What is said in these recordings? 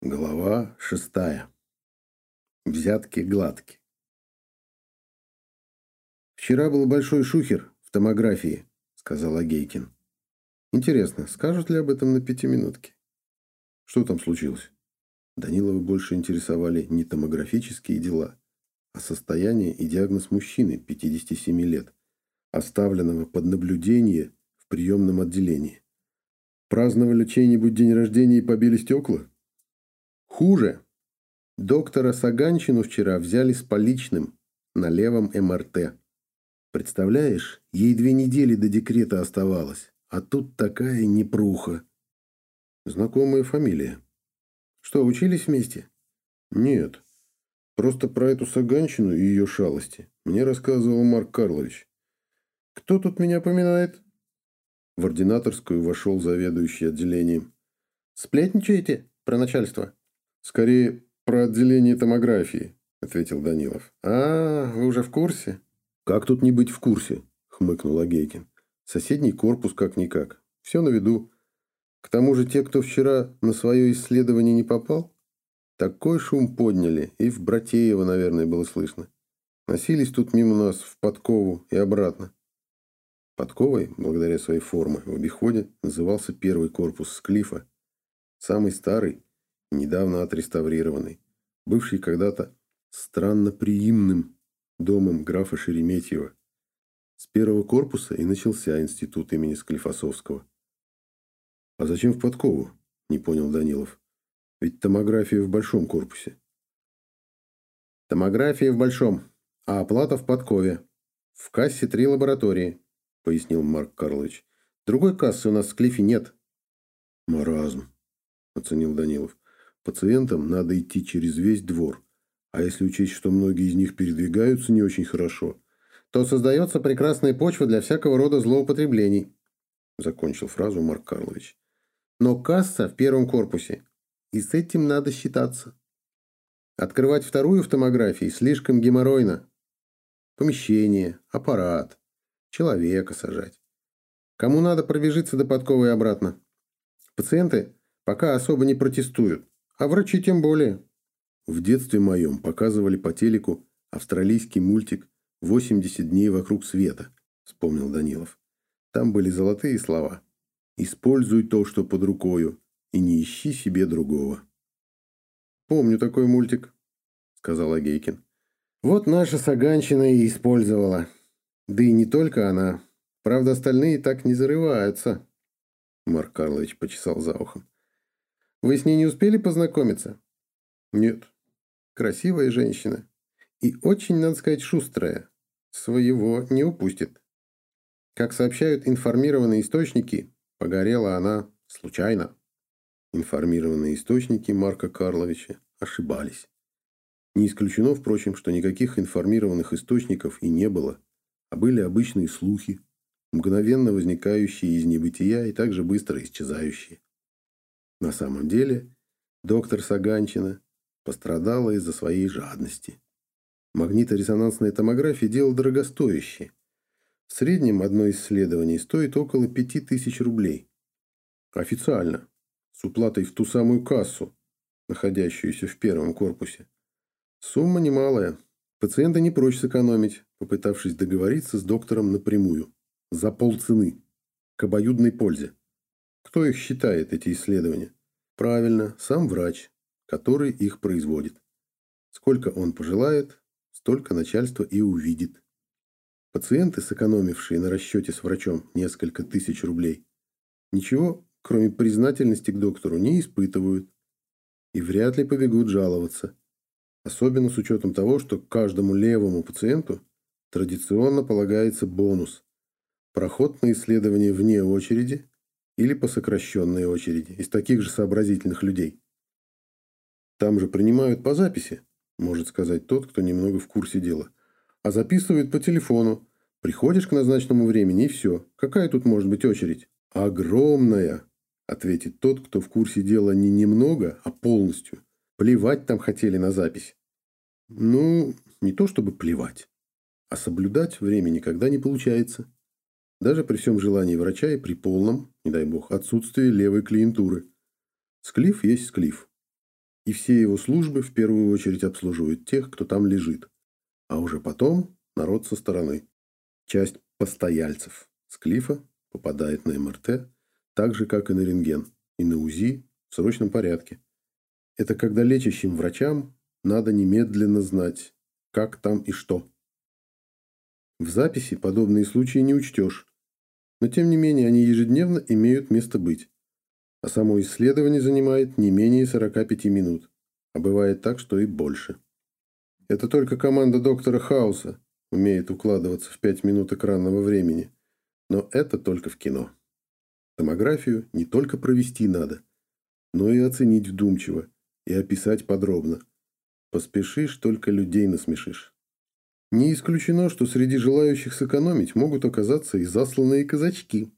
Глава шестая. Взятки гладки. «Вчера был большой шухер в томографии», — сказал Агейкин. «Интересно, скажут ли об этом на пятиминутке?» «Что там случилось?» Данилова больше интересовали не томографические дела, а состояние и диагноз мужчины 57 лет, оставленного под наблюдение в приемном отделении. «Праздновали чей-нибудь день рождения и побили стекла?» Хуже. Доктора Саганчину вчера взяли с поличным на левом МРТ. Представляешь, ей две недели до декрета оставалось, а тут такая непруха. Знакомая фамилия. Что, учились вместе? Нет. Просто про эту Саганчину и ее шалости мне рассказывал Марк Карлович. Кто тут меня поминает? В ординаторскую вошел заведующий отделением. Сплетничаете про начальство? «Скорее, про отделение томографии», – ответил Данилов. «А, вы уже в курсе?» «Как тут не быть в курсе?» – хмыкнул Агейкин. «Соседний корпус как-никак. Все на виду. К тому же те, кто вчера на свое исследование не попал, такой шум подняли, и в Братеево, наверное, было слышно. Носились тут мимо нас в Подкову и обратно. Подковой, благодаря своей форме, в обиходе назывался первый корпус Склифа. Самый старый недавно отреставрированный, бывший когда-то странно приимным домом графа Шереметьева. С первого корпуса и начался институт имени Склифосовского. «А зачем в подкову?» – не понял Данилов. «Ведь томография в большом корпусе». «Томография в большом, а оплата в подкове. В кассе три лаборатории», – пояснил Марк Карлович. «Другой кассы у нас в Склифе нет». «Маразм», – оценил Данилов. Пациентам надо идти через весь двор. А если учесть, что многие из них передвигаются не очень хорошо, то создается прекрасная почва для всякого рода злоупотреблений. Закончил фразу Марк Карлович. Но касса в первом корпусе. И с этим надо считаться. Открывать вторую в томографии слишком геморройно. Помещение, аппарат, человека сажать. Кому надо пробежиться до подковы и обратно. Пациенты пока особо не протестуют. А врачи тем более. В детстве моем показывали по телеку австралийский мультик «80 дней вокруг света», вспомнил Данилов. Там были золотые слова. «Используй то, что под рукою, и не ищи себе другого». «Помню такой мультик», — сказал Агейкин. «Вот наша Саганчина и использовала. Да и не только она. Правда, остальные так не зарываются». Марк Карлович почесал за ухом. Вы с ней не успели познакомиться? Нет. Красивая женщина. И очень, надо сказать, шустрая. Своего не упустит. Как сообщают информированные источники, погорела она случайно. Информированные источники Марка Карловича ошибались. Не исключено, впрочем, что никаких информированных источников и не было, а были обычные слухи, мгновенно возникающие из небытия и также быстро исчезающие. На самом деле, доктор Саганчина пострадала из-за своей жадности. Магниторезонансная томография – дело дорогостоящее. В среднем одно исследование стоит около 5000 рублей. Официально, с уплатой в ту самую кассу, находящуюся в первом корпусе. Сумма немалая. Пациенты не прочь сэкономить, попытавшись договориться с доктором напрямую. За полцены. К обоюдной пользе. Кто их считает, эти исследования? Правильно, сам врач, который их производит. Сколько он пожелает, столько начальство и увидит. Пациенты, сэкономившие на расчете с врачом несколько тысяч рублей, ничего, кроме признательности к доктору, не испытывают и вряд ли побегут жаловаться. Особенно с учетом того, что каждому левому пациенту традиционно полагается бонус – проход на исследование вне очереди или по сокращенной очереди из таких же сообразительных людей. Там же принимают по записи, может сказать тот, кто немного в курсе дела. А записывают по телефону. Приходишь к назначенному времени и все. Какая тут может быть очередь? Огромная, ответит тот, кто в курсе дела не немного, а полностью. Плевать там хотели на запись. Ну, не то чтобы плевать, а соблюдать время никогда не получается. Даже при всем желании врача и при полном, не дай бог, отсутствии левой клиентуры. Склиф есть склиф. и все его службы в первую очередь обслуживают тех, кто там лежит. А уже потом народ со стороны. Часть постояльцев с клифа попадает на МРТ, так же, как и на рентген, и на УЗИ в срочном порядке. Это когда лечащим врачам надо немедленно знать, как там и что. В записи подобные случаи не учтешь, но тем не менее они ежедневно имеют место быть. А само исследование занимает не менее 45 минут, а бывает так, что и больше. Это только команда доктора Хауса умеет укладываться в 5 минут экранного времени, но это только в кино. Томографию не только провести надо, но и оценить вдумчиво и описать подробно. Поспешишь, только людей насмешишь. Не исключено, что среди желающих сэкономить могут оказаться и засланные казачки,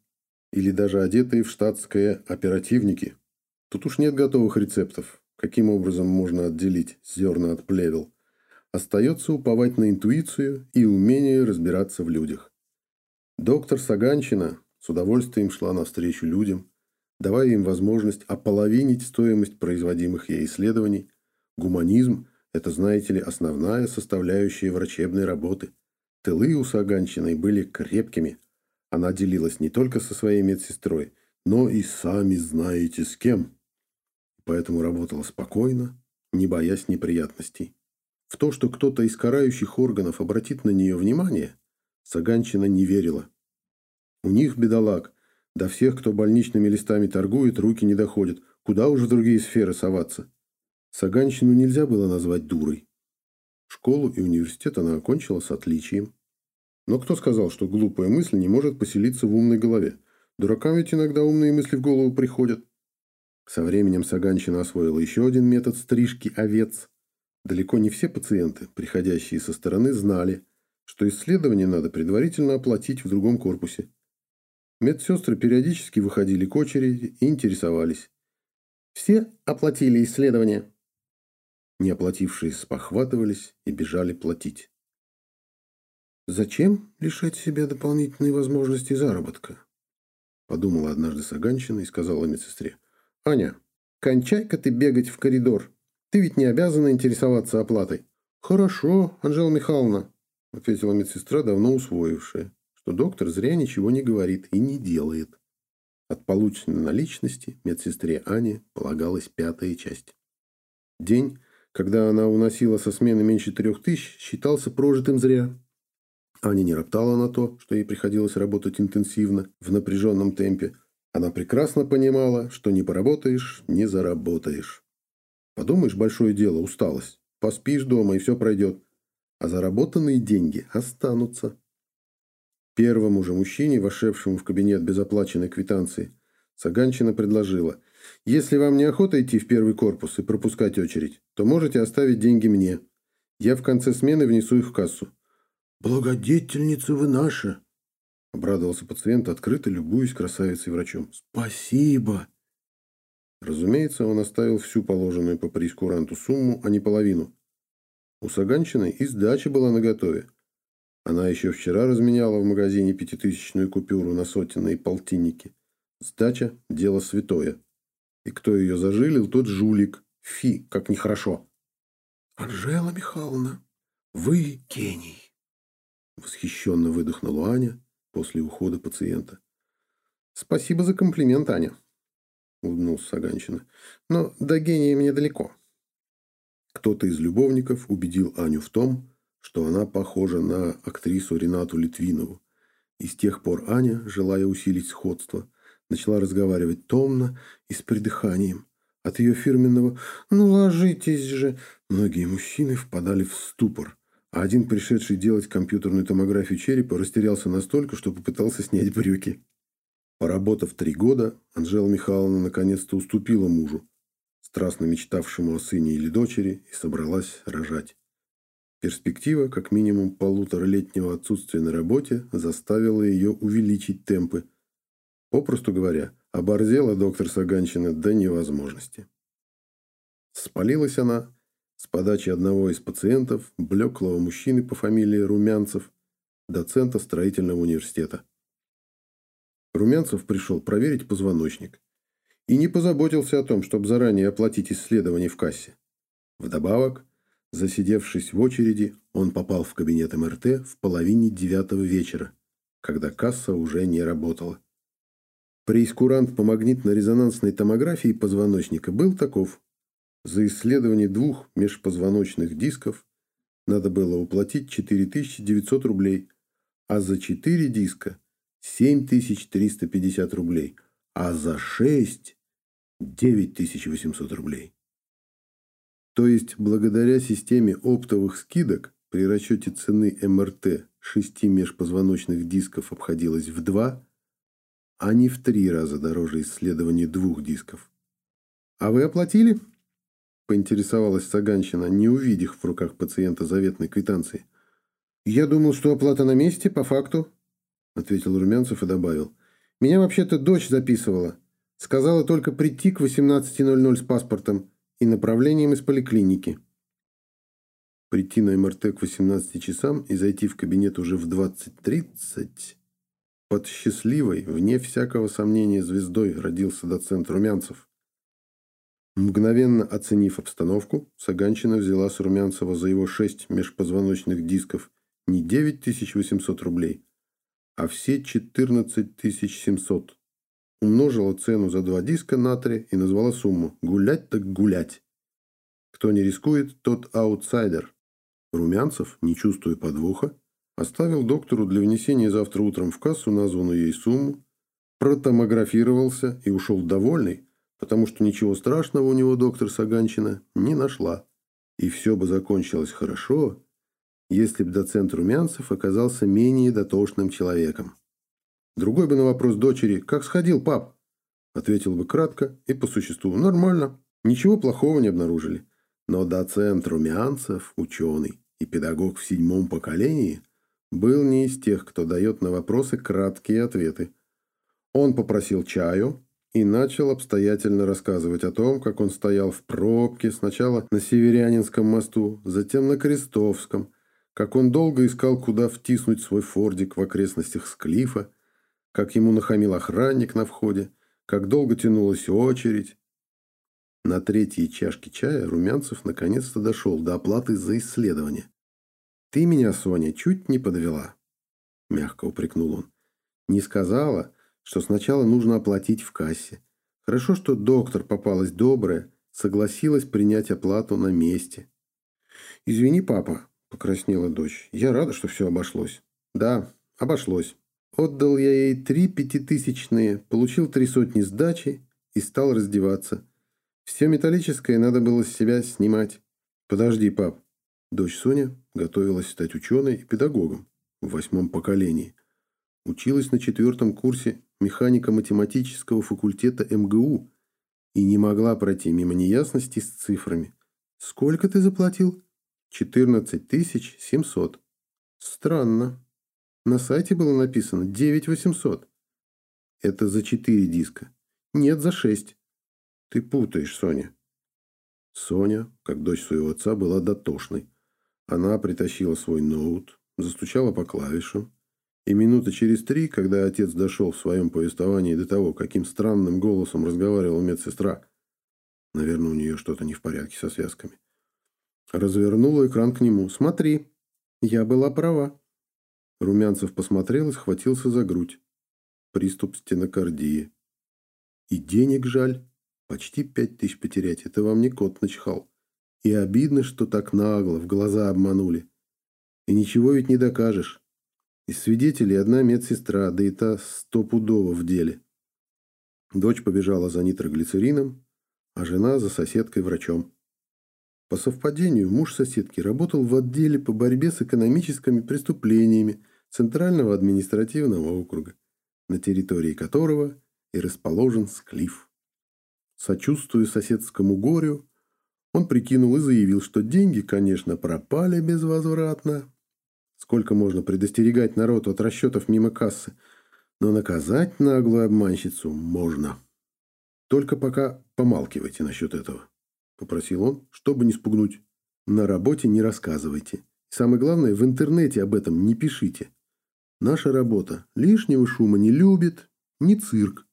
или даже одетые в штатское оперативники. Тут уж нет готовых рецептов, каким образом можно отделить зерна от плевел. Остается уповать на интуицию и умение разбираться в людях. Доктор Саганчина с удовольствием шла навстречу людям, давая им возможность ополовинить стоимость производимых ей исследований. Гуманизм это, знаете ли, основная составляющая врачебной работы. Тылы у Саганчиной были крепкими. Она делилась не только со своей медсестрой, но и сами знаете с кем. Поэтому работала спокойно, не боясь неприятностей. В то, что кто-то из карающих органов обратит на нее внимание, Саганчина не верила. У них, бедолаг, до всех, кто больничными листами торгует, руки не доходят. Куда уж в другие сферы соваться? Саганщину нельзя было назвать дурой. Школу и университет она окончила с отличием. Но кто сказал, что глупая мысль не может поселиться в умной голове? Дуракам ведь иногда умные мысли в голову приходят. Со временем Саганщина освоила еще один метод стрижки овец. Далеко не все пациенты, приходящие со стороны, знали, что исследование надо предварительно оплатить в другом корпусе. Медсестры периодически выходили к очереди и интересовались. Все оплатили исследование. Не оплатившие спохватывались и бежали платить. «Зачем лишать себя дополнительной возможности заработка?» Подумала однажды Саганщина и сказала медсестре. «Аня, кончай-ка ты бегать в коридор. Ты ведь не обязана интересоваться оплатой». «Хорошо, Анжела Михайловна», — ответила медсестра, давно усвоившая, что доктор зря ничего не говорит и не делает. От полученной наличности медсестре Ане полагалась пятая часть. День, когда она уносила со смены меньше трех тысяч, считался прожитым зря. Аня не роптала на то, что ей приходилось работать интенсивно, в напряженном темпе. Она прекрасно понимала, что не поработаешь, не заработаешь. Подумаешь, большое дело, усталость. Поспишь дома, и все пройдет. А заработанные деньги останутся. Первому же мужчине, вошедшему в кабинет без оплаченной квитанции, Саганчина предложила – если вам не охота идти в первый корпус и пропускать очередь, то можете оставить деньги мне. Я в конце смены внесу их в кассу». «Благодетельница вы наша!» Обрадовался пациент, открыто любуясь красавицей-врачом. «Спасибо!» Разумеется, он оставил всю положенную по прескуранту сумму, а не половину. У Саганчиной и сдача была наготове. Она еще вчера разменяла в магазине пятитысячную купюру на сотенные полтинники. Сдача – дело святое. И кто ее зажилил, тот жулик. Фи, как нехорошо. «Анжела Михайловна, вы гений!» Восхищенно выдохнула Аня после ухода пациента. «Спасибо за комплимент, Аня», — улыбнулся Саганчина. «Но до гения мне далеко». Кто-то из любовников убедил Аню в том, что она похожа на актрису Ренату Литвинову. И с тех пор Аня, желая усилить сходство, Начала разговаривать томно и с придыханием. От ее фирменного «ну ложитесь же» многие мужчины впадали в ступор, а один, пришедший делать компьютерную томографию черепа, растерялся настолько, что попытался снять брюки. Поработав три года, Анжела Михайловна наконец-то уступила мужу, страстно мечтавшему о сыне или дочери, и собралась рожать. Перспектива, как минимум полуторалетнего отсутствия на работе, заставила ее увеличить темпы – Попросту говоря, оборзела доктор Саганчина до невозможности. Спалилась она с подачи одного из пациентов, блеклого мужчины по фамилии Румянцев, доцента строительного университета. Румянцев пришел проверить позвоночник и не позаботился о том, чтобы заранее оплатить исследование в кассе. Вдобавок, засидевшись в очереди, он попал в кабинет МРТ в половине девятого вечера, когда касса уже не работала. Преискурант по магнитно-резонансной томографии позвоночника был таков. За исследование двух межпозвоночных дисков надо было уплатить 4900 рублей, а за 4 диска 7350 рублей, а за 6 9800 рублей. То есть, благодаря системе оптовых скидок при расчете цены МРТ шести межпозвоночных дисков обходилось в 2, а не в три раза дороже исследования двух дисков. «А вы оплатили?» – поинтересовалась Саганщина, не увидев в руках пациента заветной квитанции. «Я думал, что оплата на месте, по факту», – ответил Румянцев и добавил. «Меня вообще-то дочь записывала. Сказала только прийти к 18.00 с паспортом и направлением из поликлиники». Прийти на МРТ к 18 часам и зайти в кабинет уже в 20.30 под счастливой, вне всякого сомнения, звездой родился доцент Румянцев. Мгновенно оценив обстановку, Саганчина взяла с Румянцева за его шесть межпозвоночных дисков не 9800 рублей, а все 14700. Умножила цену за два диска на три и назвала сумму «гулять так гулять». Кто не рискует, тот аутсайдер. Румянцев, не чувствуя подвоха, Оставил доктору для внесения завтра утром в кассу названную ей сумму, протомографировался и ушел довольный, потому что ничего страшного у него доктор Саганчина не нашла. И все бы закончилось хорошо, если бы доцент Румянцев оказался менее дотошным человеком. Другой бы на вопрос дочери «Как сходил, пап?» ответил бы кратко и по существу «Нормально, ничего плохого не обнаружили». Но доцент Румянцев, ученый и педагог в седьмом поколении – был не из тех, кто дает на вопросы краткие ответы. Он попросил чаю и начал обстоятельно рассказывать о том, как он стоял в пробке сначала на Северянинском мосту, затем на Крестовском, как он долго искал, куда втиснуть свой фордик в окрестностях Склифа, как ему нахамил охранник на входе, как долго тянулась очередь. На третьей чашке чая Румянцев наконец-то дошел до оплаты за исследование. «Ты меня, Соня, чуть не подвела», – мягко упрекнул он. «Не сказала, что сначала нужно оплатить в кассе. Хорошо, что доктор попалась добрая, согласилась принять оплату на месте». «Извини, папа», – покраснела дочь. «Я рада, что все обошлось». «Да, обошлось. Отдал я ей три пятитысячные, получил три сотни сдачи и стал раздеваться. Все металлическое надо было с себя снимать. Подожди, пап. Дочь Соня готовилась стать ученой и педагогом в восьмом поколении. Училась на четвертом курсе механико-математического факультета МГУ и не могла пройти мимо неясности с цифрами. «Сколько ты заплатил?» «14 тысяч 700». «Странно. На сайте было написано 9 800». «Это за четыре диска». «Нет, за шесть». «Ты путаешь, Соня». Соня, как дочь своего отца, была дотошной. Она притащила свой ноут, застучала по клавишам, и минуты через три, когда отец дошел в своем повествовании до того, каким странным голосом разговаривала медсестра, наверное, у нее что-то не в порядке со связками, развернула экран к нему. «Смотри, я была права». Румянцев посмотрел и схватился за грудь. Приступ стенокардии. И денег жаль. Почти пять тысяч потерять. Это вам не кот начихал. И обидно, что так нагло, в глаза обманули. И ничего ведь не докажешь. Из свидетелей одна медсестра, да и та стопудово в деле. Дочь побежала за нитроглицерином, а жена за соседкой-врачом. По совпадению, муж соседки работал в отделе по борьбе с экономическими преступлениями Центрального административного округа, на территории которого и расположен Склиф. Сочувствуя соседскому горю, он прикинул и заявил, что деньги, конечно, пропали безвозвратно. Сколько можно предостерегать народ от расчетов мимо кассы, но наказать наглую обманщицу можно. Только пока помалкивайте насчет этого, попросил он, чтобы не спугнуть. На работе не рассказывайте. Самое главное, в интернете об этом не пишите. Наша работа лишнего шума не любит, не цирк.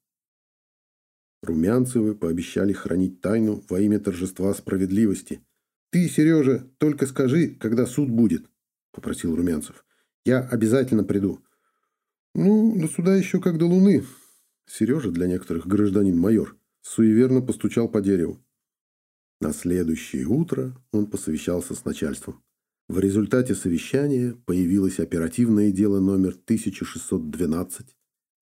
Румянцевы пообещали хранить тайну во имя торжества справедливости. Ты, Сережа, только скажи, когда суд будет, попросил Румянцев. Я обязательно приду. Ну, до суда еще как до луны. Сережа, для некоторых гражданин-майор, суеверно постучал по дереву. На следующее утро он посовещался с начальством. В результате совещания появилось оперативное дело номер 1612,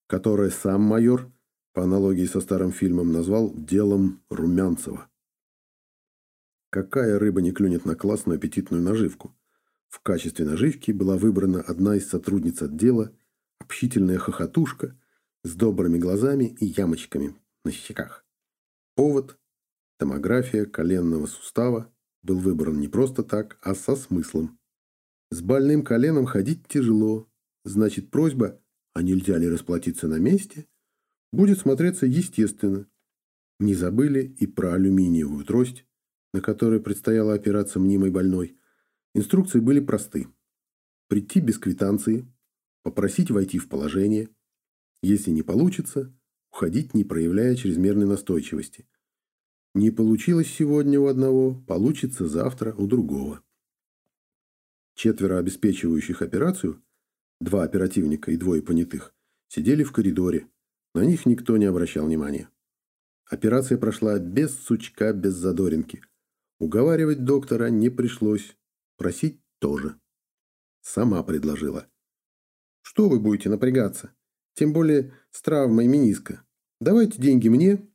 которое сам майор, по аналогии со старым фильмом, назвал «делом Румянцева». Какая рыба не клюнет на классную аппетитную наживку? В качестве наживки была выбрана одна из сотрудниц отдела, общительная хохотушка с добрыми глазами и ямочками на щеках. Повод – томография коленного сустава был выбран не просто так, а со смыслом. С больным коленом ходить тяжело, значит просьба «а нельзя ли расплатиться на месте?» Будет смотреться естественно. Не забыли и про алюминиевую трость, на которой предстояла операция мнимой больной. Инструкции были просты. Прийти без квитанции, попросить войти в положение. Если не получится, уходить, не проявляя чрезмерной настойчивости. Не получилось сегодня у одного, получится завтра у другого. Четверо обеспечивающих операцию, два оперативника и двое понятых, сидели в коридоре. На них никто не обращал внимания. Операция прошла без сучка, без задоринки. Уговаривать доктора не пришлось. Просить тоже. Сама предложила. Что вы будете напрягаться? Тем более с травмой миниска. Давайте деньги мне,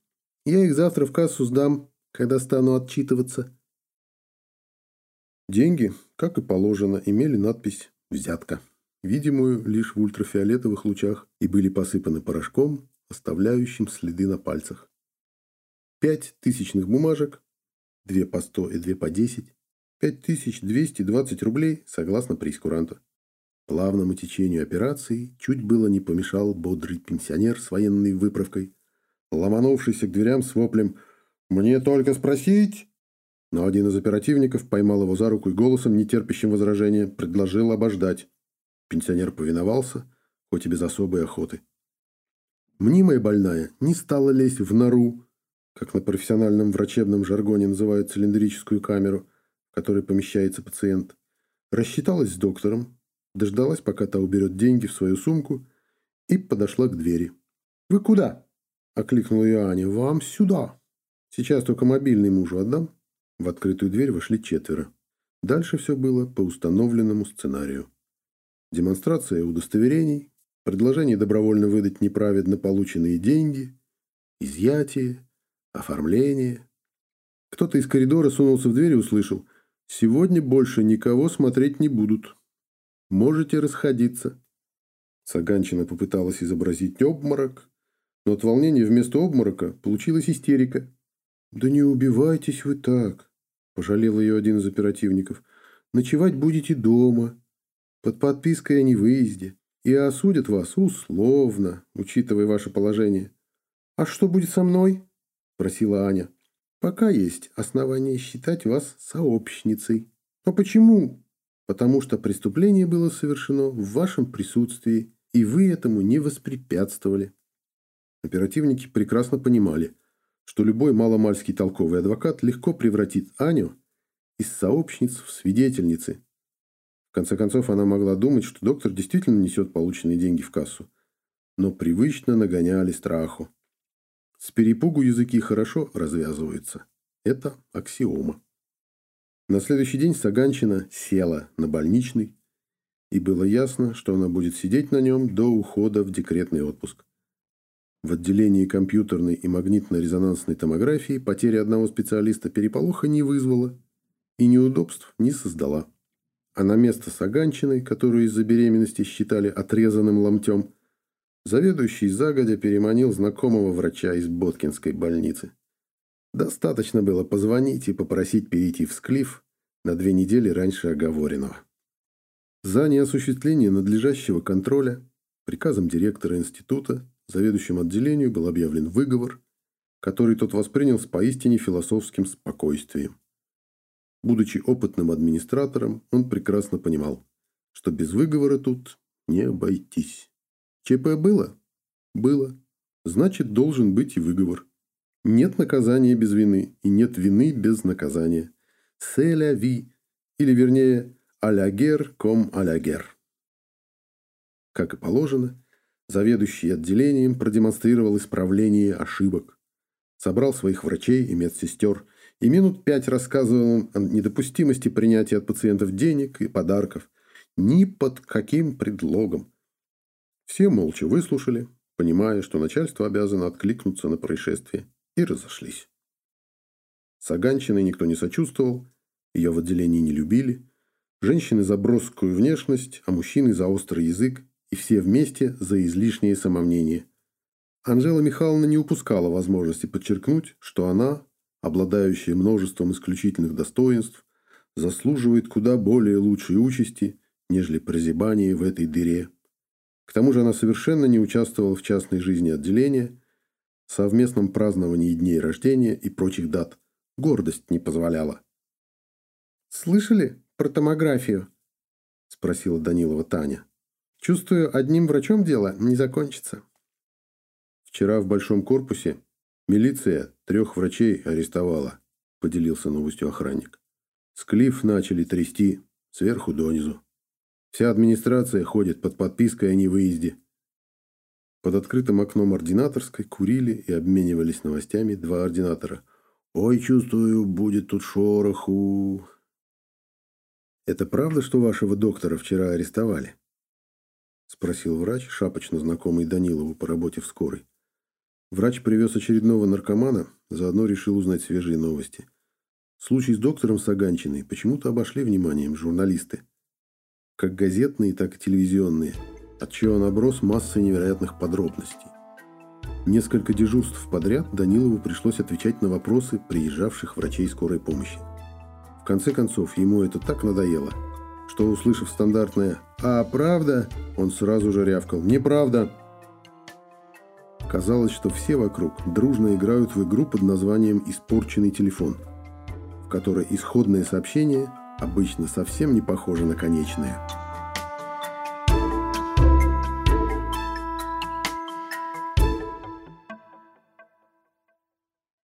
я их завтра в кассу сдам, когда стану отчитываться. Деньги, как и положено, имели надпись «Взятка», видимую лишь в ультрафиолетовых лучах, и были посыпаны порошком, оставляющим следы на пальцах. Пять тысячных бумажек, две по сто и две по десять, пять тысяч двести двадцать рублей, согласно прейскуранту. Плавному течению операции чуть было не помешал бодрый пенсионер с военной выправкой, ломанувшийся к дверям с воплем «Мне только спросить!» Но один из оперативников поймал его за руку и голосом, нетерпящим возражения, предложил обождать. Пенсионер повиновался, хоть и без особой охоты. Мнимая больная не стала лезть в нору, как на профессиональном врачебном жаргоне называют цилиндрическую камеру, в которой помещается пациент. Рассчиталась с доктором, дождалась, пока та уберет деньги в свою сумку, и подошла к двери. «Вы куда?» – окликнула ее Аня. «Вам сюда!» «Сейчас только мобильный мужу отдам». В открытую дверь вошли четверо. Дальше все было по установленному сценарию. Демонстрация удостоверений, предложение добровольно выдать неправедно полученные деньги, изъятие, оформление. Кто-то из коридора сунулся в дверь и услышал «Сегодня больше никого смотреть не будут. Можете расходиться». Саганчина попыталась изобразить обморок, но от волнения вместо обморока получилась истерика. «Да не убивайтесь вы так», – пожалел ее один из оперативников. «Ночевать будете дома, под подпиской о невыезде, и осудят вас условно, учитывая ваше положение». «А что будет со мной?» – просила Аня. «Пока есть основания считать вас сообщницей». «Но почему?» «Потому что преступление было совершено в вашем присутствии, и вы этому не воспрепятствовали». Оперативники прекрасно понимали, что любой маломальский толковый адвокат легко превратит Аню из сообщниц в свидетельницы. В конце концов, она могла думать, что доктор действительно несет полученные деньги в кассу. Но привычно нагоняли страху. С перепугу языки хорошо развязываются. Это аксиома. На следующий день Саганчина села на больничный, и было ясно, что она будет сидеть на нем до ухода в декретный отпуск. В отделении компьютерной и магнитно-резонансной томографии потеря одного специалиста переполоха не вызвала и неудобств не создала. А на место Саганчиной, которую из-за беременности считали отрезанным ломтем, заведующий загодя переманил знакомого врача из Боткинской больницы. Достаточно было позвонить и попросить перейти в склиф на две недели раньше оговоренного. За неосуществление надлежащего контроля приказом директора института заведующим отделению был объявлен выговор, который тот воспринял с поистине философским спокойствием. Будучи опытным администратором, он прекрасно понимал, что без выговора тут не обойтись. ЧП было? Было. Значит, должен быть и выговор. Нет наказания без вины, и нет вины без наказания. «Селя ви», или вернее «алягер ком алягер». Как и положено, заведующий отделением продемонстрировал исправление ошибок, собрал своих врачей и медсестер и минут пять рассказывал им о недопустимости принятия от пациентов денег и подарков, ни под каким предлогом. Все молча выслушали, понимая, что начальство обязано откликнуться на происшествие, и разошлись. Саганчиной никто не сочувствовал, ее в отделении не любили, женщины за броскую внешность, а мужчины за острый язык, и все вместе за излишнее самомнение. Анжела Михайловна не упускала возможности подчеркнуть, что она, обладающая множеством исключительных достоинств, заслуживает куда более лучшей участи, нежели прозябание в этой дыре. К тому же она совершенно не участвовала в частной жизни отделения, совместном праздновании дней рождения и прочих дат. Гордость не позволяла. «Слышали про томографию?» – спросила Данилова Таня. «Чувствую, одним врачом дело не закончится». Вчера в большом корпусе милиция трех врачей арестовала, поделился новостью охранник. Склиф начали трясти сверху донизу. Вся администрация ходит под подпиской о невыезде. Под открытым окном ординаторской курили и обменивались новостями два ординатора. «Ой, чувствую, будет тут шороху». «Это правда, что вашего доктора вчера арестовали?» – спросил врач, шапочно знакомый Данилову по работе в скорой. Врач привез очередного наркомана, заодно решил узнать свежие новости. Случай с доктором Саганчиной почему-то обошли вниманием журналисты. Как газетные, так и телевизионные, отчего он оброс массой невероятных подробностей. Несколько дежурств подряд Данилову пришлось отвечать на вопросы приезжавших врачей скорой помощи. В конце концов, ему это так надоело, что, услышав стандартное «А, правда?», он сразу же рявкал «Неправда!» Казалось, что все вокруг дружно играют в игру под названием «Испорченный телефон», в которой исходное сообщение обычно совсем не похоже на конечное.